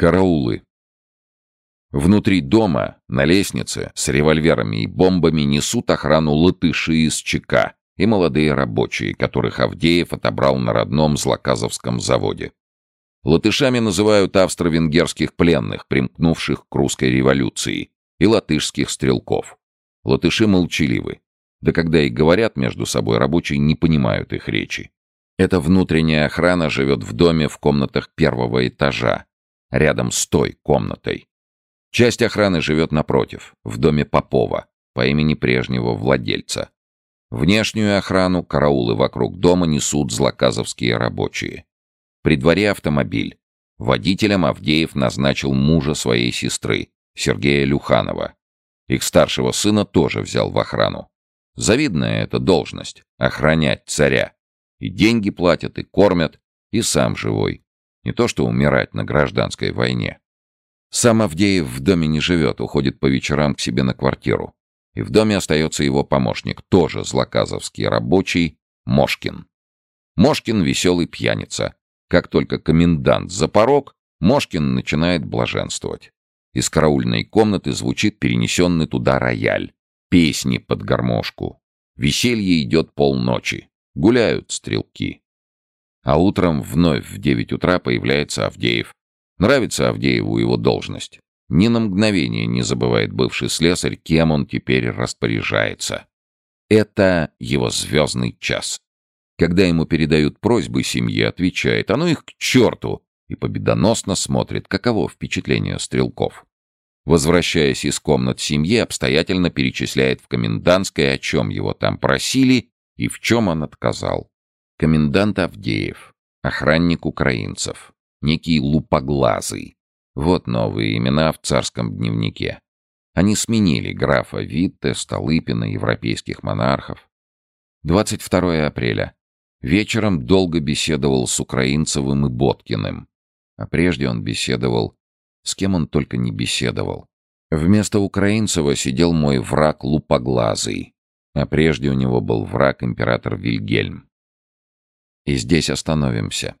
Караулы. Внутри дома, на лестнице, с револьверами и бомбами несут охрану латыши из ЧК и молодые рабочие, которых Авдеев отобрал на родном Злоказовском заводе. Латышами называют австро-венгерских пленных, примкнувших к русской революции, и латышских стрелков. Латыши молчаливы. Да когда и говорят между собой, рабочие не понимают их речи. Эта внутренняя охрана живет в доме в комнатах первого этажа, рядом с той комнатой. Часть охраны живет напротив, в доме Попова, по имени прежнего владельца. Внешнюю охрану, караулы вокруг дома несут злоказовские рабочие. При дворе автомобиль. Водителем Авдеев назначил мужа своей сестры, Сергея Люханова. Их старшего сына тоже взял в охрану. Завидная эта должность — охранять царя. И деньги платят, и кормят, и сам живой. Не то что умирать на гражданской войне. Сам Авдеев в доме не живет, уходит по вечерам к себе на квартиру. И в доме остается его помощник, тоже злоказовский рабочий, Мошкин. Мошкин веселый пьяница. Как только комендант за порог, Мошкин начинает блаженствовать. Из караульной комнаты звучит перенесенный туда рояль. Песни под гармошку. Веселье идет полночи. Гуляют стрелки. А утром вновь в девять утра появляется Авдеев. Нравится Авдееву его должность. Ни на мгновение не забывает бывший слесарь, кем он теперь распоряжается. Это его звездный час. Когда ему передают просьбы семьи, отвечает, а ну их к черту, и победоносно смотрит, каково впечатление стрелков. Возвращаясь из комнат семьи, обстоятельно перечисляет в комендантской, о чем его там просили и в чем он отказал. Комендант Авдеев, охранник украинцев, некий лупоглазый. Вот новые имена в царском дневнике. Они сменили графа Витте, Столыпина, европейских монархов. 22 апреля. Вечером долго беседовал с Украинцевым и Боткиным. А прежде он беседовал... С кем он только не беседовал. Вместо Украинцева сидел мой враг Лупоглазый. А прежде у него был враг император Вильгельм. И здесь остановимся.